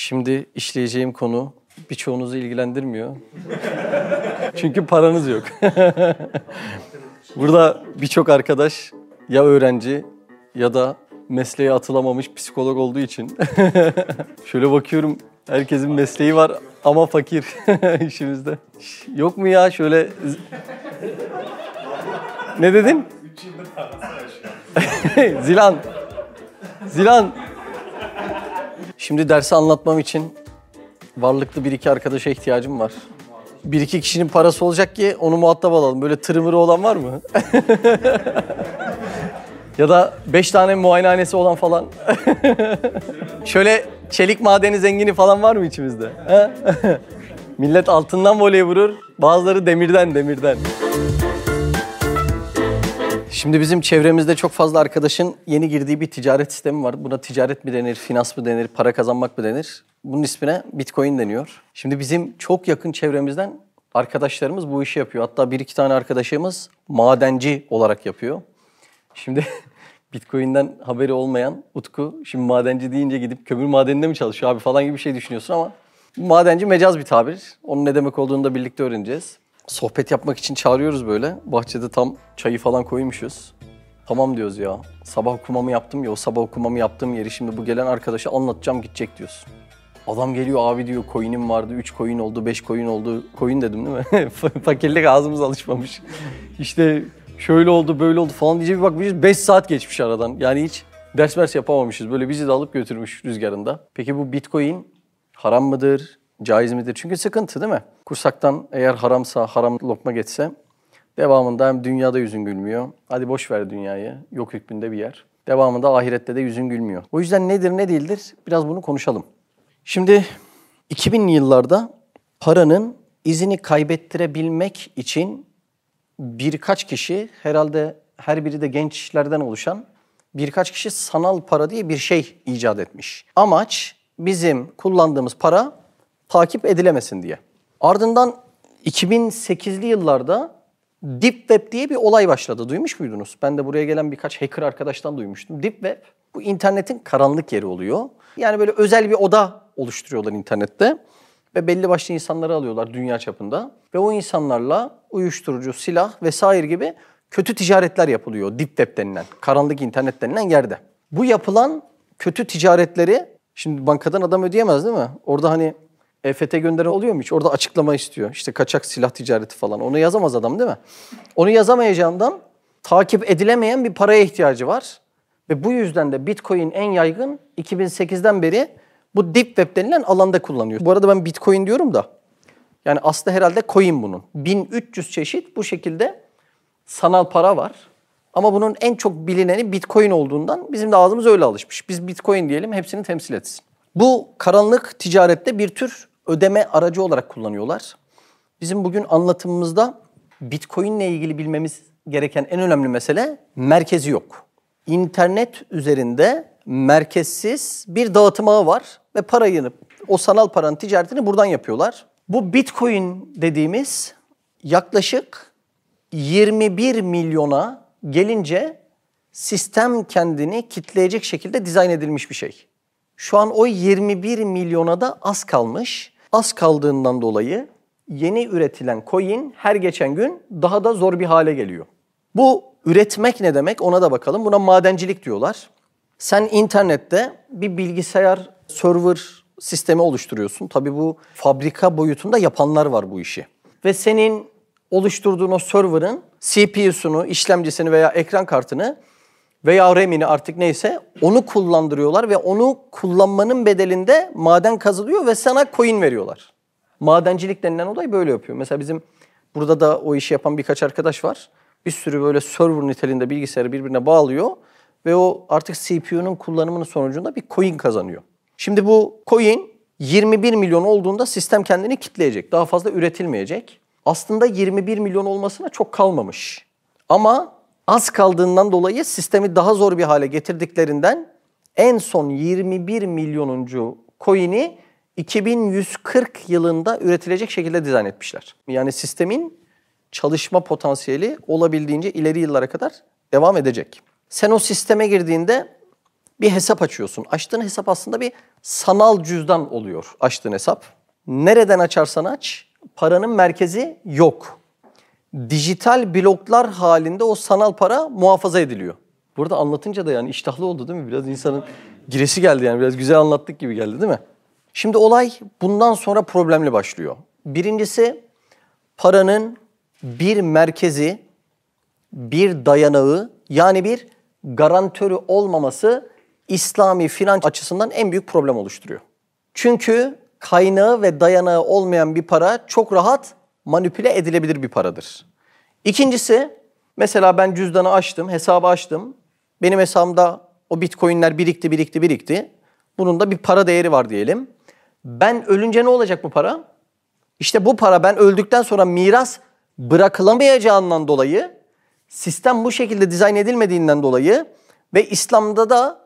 Şimdi işleyeceğim konu birçoğunuzu ilgilendirmiyor. Çünkü paranız yok. Burada birçok arkadaş ya öğrenci ya da mesleğe atılamamış psikolog olduğu için. Şöyle bakıyorum herkesin mesleği var ama fakir işimizde. Yok mu ya şöyle... ne dedin? Zilan. Zilan. Şimdi dersi anlatmam için varlıklı bir iki arkadaşa ihtiyacım var. Bir iki kişinin parası olacak ki onu muhatap alalım. Böyle tırmırı olan var mı? ya da beş tane muayenehanesi olan falan. Şöyle çelik madeni zengini falan var mı içimizde? Millet altından voley vurur, bazıları demirden demirden. Şimdi bizim çevremizde çok fazla arkadaşın yeni girdiği bir ticaret sistemi var. Buna ticaret mi denir, finans mı denir, para kazanmak mı denir? Bunun ismine Bitcoin deniyor. Şimdi bizim çok yakın çevremizden arkadaşlarımız bu işi yapıyor. Hatta bir iki tane arkadaşımız madenci olarak yapıyor. Şimdi Bitcoin'den haberi olmayan Utku, şimdi madenci deyince gidip kömür madeninde mi çalışıyor abi falan gibi bir şey düşünüyorsun ama madenci mecaz bir tabir. Onun ne demek olduğunu da birlikte öğreneceğiz. Sohbet yapmak için çağırıyoruz böyle. Bahçede tam çayı falan koymuşuz. Tamam diyoruz ya. Sabah okumamı yaptım ya. O sabah okumamı yaptığım yeri şimdi bu gelen arkadaşa anlatacağım gidecek diyorsun. Adam geliyor abi diyor coin'im vardı. 3 coin oldu, 5 coin oldu. Coin dedim değil mi? Fakirlik ağzımız alışmamış. İşte şöyle oldu, böyle oldu falan diyecek bir bakmışız 5 saat geçmiş aradan. Yani hiç ders ders yapamamışız. Böyle bizi de alıp götürmüş rüzgarında. Peki bu bitcoin haram mıdır, caiz midir? Çünkü sıkıntı değil mi? Kursaktan eğer haramsa, haram lokma geçse devamında hem dünyada yüzün gülmüyor. Hadi boş ver dünyayı. Yok hükmünde bir yer. Devamında ahirette de yüzün gülmüyor. O yüzden nedir ne değildir biraz bunu konuşalım. Şimdi 2000'li yıllarda paranın izini kaybettirebilmek için birkaç kişi herhalde her biri de gençlerden oluşan birkaç kişi sanal para diye bir şey icat etmiş. Amaç bizim kullandığımız para takip edilemesin diye. Ardından 2008'li yıllarda Deep Web diye bir olay başladı. Duymuş muydunuz? Ben de buraya gelen birkaç hacker arkadaştan duymuştum. Deep Web bu internetin karanlık yeri oluyor. Yani böyle özel bir oda oluşturuyorlar internette ve belli başlı insanları alıyorlar dünya çapında ve o insanlarla uyuşturucu, silah vesaire gibi kötü ticaretler yapılıyor Deep Web denilen, karanlık internet denilen yerde. Bu yapılan kötü ticaretleri şimdi bankadan adam ödeyemez değil mi? Orada hani EFT gönderi oluyor mu hiç? Orada açıklama istiyor. İşte kaçak silah ticareti falan. Onu yazamaz adam değil mi? Onu yazamayacağından takip edilemeyen bir paraya ihtiyacı var. Ve bu yüzden de Bitcoin en yaygın 2008'den beri bu Deep Web denilen alanda kullanıyor. Bu arada ben Bitcoin diyorum da yani aslında herhalde coin bunun. 1300 çeşit bu şekilde sanal para var. Ama bunun en çok bilineni Bitcoin olduğundan bizim de ağzımız öyle alışmış. Biz Bitcoin diyelim hepsini temsil etsin. Bu karanlık ticarette bir tür ödeme aracı olarak kullanıyorlar. Bizim bugün anlatımımızda Bitcoin ile ilgili bilmemiz gereken en önemli mesele merkezi yok. İnternet üzerinde merkezsiz bir dağıtım ağı var ve parayı, o sanal paranın ticaretini buradan yapıyorlar. Bu Bitcoin dediğimiz yaklaşık 21 milyona gelince sistem kendini kitleyecek şekilde dizayn edilmiş bir şey. Şu an o 21 milyona da az kalmış. Az kaldığından dolayı yeni üretilen coin her geçen gün daha da zor bir hale geliyor. Bu üretmek ne demek ona da bakalım. Buna madencilik diyorlar. Sen internette bir bilgisayar server sistemi oluşturuyorsun. Tabii bu fabrika boyutunda yapanlar var bu işi. Ve senin oluşturduğun o server'ın CPU'sunu, işlemcisini veya ekran kartını veya RAM'ini artık neyse onu kullandırıyorlar ve onu kullanmanın bedelinde maden kazılıyor ve sana coin veriyorlar. Madencilik denilen olay böyle yapıyor. Mesela bizim burada da o işi yapan birkaç arkadaş var. Bir sürü böyle server niteliğinde bilgisayarı birbirine bağlıyor ve o artık CPU'nun kullanımının sonucunda bir coin kazanıyor. Şimdi bu coin 21 milyon olduğunda sistem kendini kitleyecek. Daha fazla üretilmeyecek. Aslında 21 milyon olmasına çok kalmamış. Ama az kaldığından dolayı sistemi daha zor bir hale getirdiklerinden en son 21 milyonuncu coin'i 2140 yılında üretilecek şekilde dizayn etmişler. Yani sistemin çalışma potansiyeli olabildiğince ileri yıllara kadar devam edecek. Sen o sisteme girdiğinde bir hesap açıyorsun. Açtığın hesap aslında bir sanal cüzdan oluyor açtığın hesap. Nereden açarsan aç paranın merkezi yok. Dijital bloklar halinde o sanal para muhafaza ediliyor. Burada anlatınca da yani iştahlı oldu değil mi? Biraz insanın giresi geldi yani biraz güzel anlattık gibi geldi değil mi? Şimdi olay bundan sonra problemli başlıyor. Birincisi paranın bir merkezi, bir dayanağı yani bir garantörü olmaması İslami finans açısından en büyük problem oluşturuyor. Çünkü kaynağı ve dayanağı olmayan bir para çok rahat manipüle edilebilir bir paradır. İkincisi mesela ben cüzdanı açtım, hesabı açtım. Benim hesabımda o bitcoinler birikti, birikti, birikti. Bunun da bir para değeri var diyelim. Ben ölünce ne olacak bu para? İşte bu para ben öldükten sonra miras bırakılamayacağından dolayı sistem bu şekilde dizayn edilmediğinden dolayı ve İslam'da da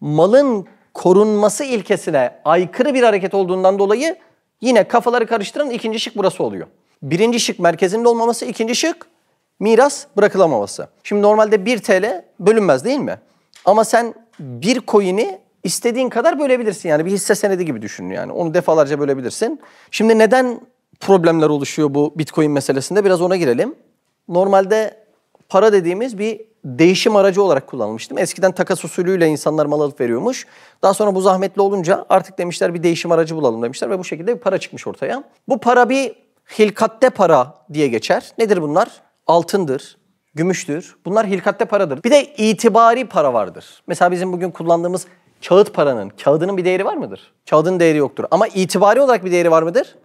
malın korunması ilkesine aykırı bir hareket olduğundan dolayı yine kafaları karıştıran ikinci şık burası oluyor. Birinci şık merkezinde olmaması, ikinci şık miras bırakılamaması. Şimdi normalde 1 TL bölünmez değil mi? Ama sen bir coin'i istediğin kadar bölebilirsin. Yani bir hisse senedi gibi düşün yani. Onu defalarca bölebilirsin. Şimdi neden problemler oluşuyor bu Bitcoin meselesinde? Biraz ona girelim. Normalde para dediğimiz bir değişim aracı olarak kullanılmıştı. Eskiden takas usulüyle insanlar mal alıp veriyormuş. Daha sonra bu zahmetli olunca artık demişler bir değişim aracı bulalım demişler ve bu şekilde bir para çıkmış ortaya. Bu para bir hilkatte para diye geçer. Nedir bunlar? Altındır, gümüştür. Bunlar hilkatte paradır. Bir de itibari para vardır. Mesela bizim bugün kullandığımız kağıt paranın, kağıdının bir değeri var mıdır? Kağıdın değeri yoktur. Ama itibari olarak bir değeri var mıdır?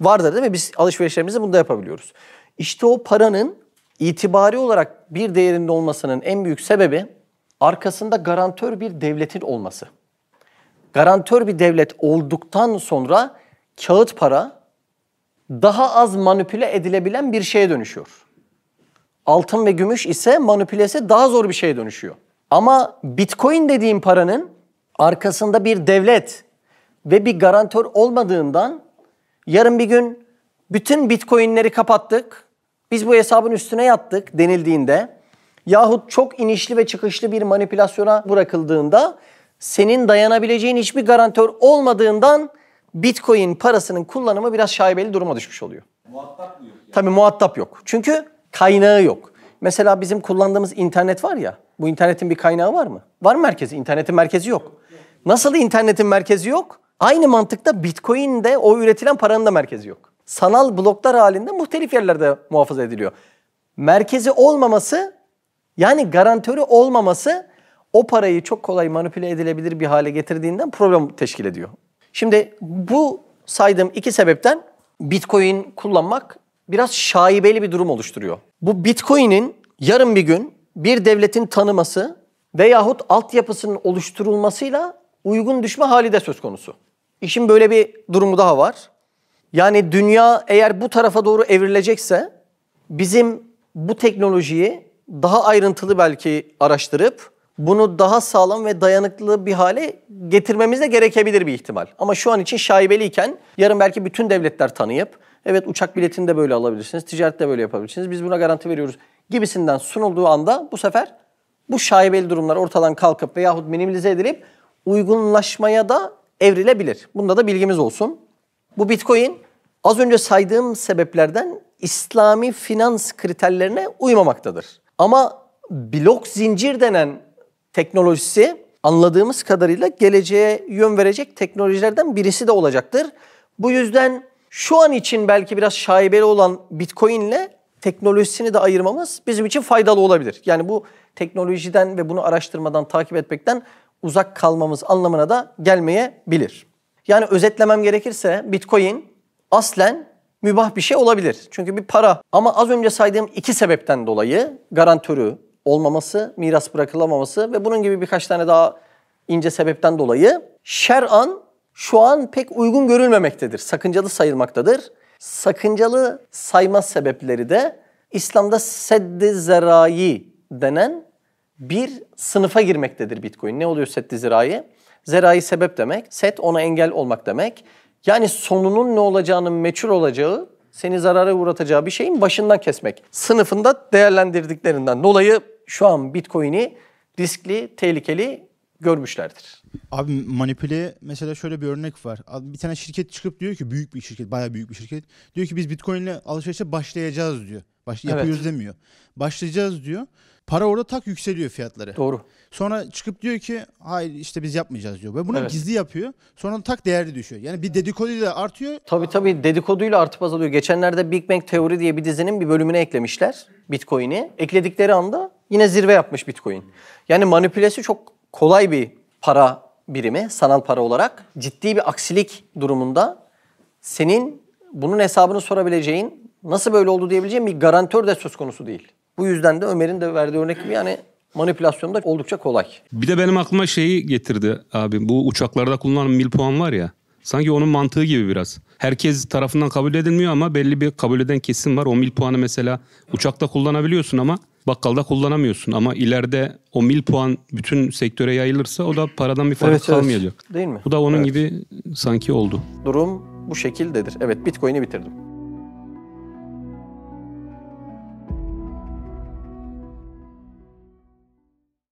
Vardır değil mi? Biz alışverişlerimizi bunda yapabiliyoruz. İşte o paranın itibari olarak bir değerinde olmasının en büyük sebebi arkasında garantör bir devletin olması. Garantör bir devlet olduktan sonra kağıt para daha az manipüle edilebilen bir şeye dönüşüyor. Altın ve gümüş ise manipülesi daha zor bir şeye dönüşüyor. Ama Bitcoin dediğim paranın arkasında bir devlet ve bir garantör olmadığından yarın bir gün bütün Bitcoin'leri kapattık. Biz bu hesabın üstüne yattık denildiğinde yahut çok inişli ve çıkışlı bir manipülasyona bırakıldığında senin dayanabileceğin hiçbir garantör olmadığından Bitcoin parasının kullanımı biraz şaibeli duruma düşmüş oluyor. Muhatap yok? Yani. Tabii muhatap yok. Çünkü kaynağı yok. Mesela bizim kullandığımız internet var ya, bu internetin bir kaynağı var mı? Var mı merkezi? İnternetin merkezi yok. Nasıl internetin merkezi yok? Aynı mantıkta Bitcoin'de o üretilen paranın da merkezi yok. Sanal bloklar halinde muhtelif yerlerde muhafaza ediliyor. Merkezi olmaması yani garantörü olmaması o parayı çok kolay manipüle edilebilir bir hale getirdiğinden problem teşkil ediyor. Şimdi bu saydığım iki sebepten Bitcoin kullanmak biraz şaibeli bir durum oluşturuyor. Bu Bitcoin'in yarın bir gün bir devletin tanıması veyahut altyapısının oluşturulmasıyla uygun düşme hali de söz konusu. İşin böyle bir durumu daha var. Yani dünya eğer bu tarafa doğru evrilecekse bizim bu teknolojiyi daha ayrıntılı belki araştırıp bunu daha sağlam ve dayanıklı bir hale getirmemiz de gerekebilir bir ihtimal. Ama şu an için şaibeliyken yarın belki bütün devletler tanıyıp evet uçak biletini de böyle alabilirsiniz, ticaret de böyle yapabilirsiniz, biz buna garanti veriyoruz gibisinden sunulduğu anda bu sefer bu şaibeli durumlar ortadan kalkıp veyahut minimalize edilip uygunlaşmaya da evrilebilir. Bunda da bilgimiz olsun. Bu Bitcoin az önce saydığım sebeplerden İslami finans kriterlerine uymamaktadır. Ama blok zincir denen teknolojisi anladığımız kadarıyla geleceğe yön verecek teknolojilerden birisi de olacaktır. Bu yüzden şu an için belki biraz şaibeli olan Bitcoin ile teknolojisini de ayırmamız bizim için faydalı olabilir. Yani bu teknolojiden ve bunu araştırmadan, takip etmekten uzak kalmamız anlamına da gelmeyebilir. Yani özetlemem gerekirse Bitcoin aslen mübah bir şey olabilir. Çünkü bir para. Ama az önce saydığım iki sebepten dolayı garantörü, olmaması, miras bırakılamaması ve bunun gibi birkaç tane daha ince sebepten dolayı şer'an şu an pek uygun görülmemektedir. Sakıncalı sayılmaktadır. Sakıncalı sayma sebepleri de İslam'da seddi zerai denen bir sınıfa girmektedir Bitcoin. Ne oluyor seddi zerai? Zerai sebep demek. Set ona engel olmak demek. Yani sonunun ne olacağının meçhul olacağı, seni zarara uğratacağı bir şeyin başından kesmek. Sınıfında değerlendirdiklerinden dolayı şu an Bitcoin'i riskli, tehlikeli görmüşlerdir. Abi manipüle mesela şöyle bir örnek var. Bir tane şirket çıkıp diyor ki büyük bir şirket, bayağı büyük bir şirket. Diyor ki biz Bitcoin ile alışverişe başlayacağız diyor. Baş, Evet. yapıyoruz demiyor. Başlayacağız diyor. Para orada tak yükseliyor fiyatları. Doğru. Sonra çıkıp diyor ki hayır işte biz yapmayacağız diyor. Ve bunu Evet. gizli yapıyor. Sonra tak değerli düşüyor. Yani bir dedikoduyla artıyor. Tabii tabii dedikoduyla artıp azalıyor. Geçenlerde Big Bang Teori diye bir dizinin bir bölümüne eklemişler Bitcoin'i. Ekledikleri anda yine zirve yapmış Bitcoin. Yani manipülesi çok kolay bir para birimi, sanal para olarak. Ciddi bir aksilik durumunda senin bunun hesabını sorabileceğin, nasıl böyle oldu diyebileceğin bir garantör de söz konusu değil. Bu yüzden de Ömer'in de verdiği örnek gibi yani manipülasyon da oldukça kolay. Bir de benim aklıma şeyi getirdi abi. Bu uçaklarda kullanılan mil puan var ya. Sanki onun mantığı gibi biraz. Herkes tarafından kabul edilmiyor ama belli bir kabul eden kesim var. O mil puanı mesela uçakta kullanabiliyorsun ama bakkalda kullanamıyorsun. Ama ileride o mil puan bütün sektöre yayılırsa o da paradan bir fark Evet, evet. kalmayacak. Değil mi? Bu da onun Evet. gibi sanki oldu. Durum bu şekildedir. Evet Bitcoin'i bitirdim.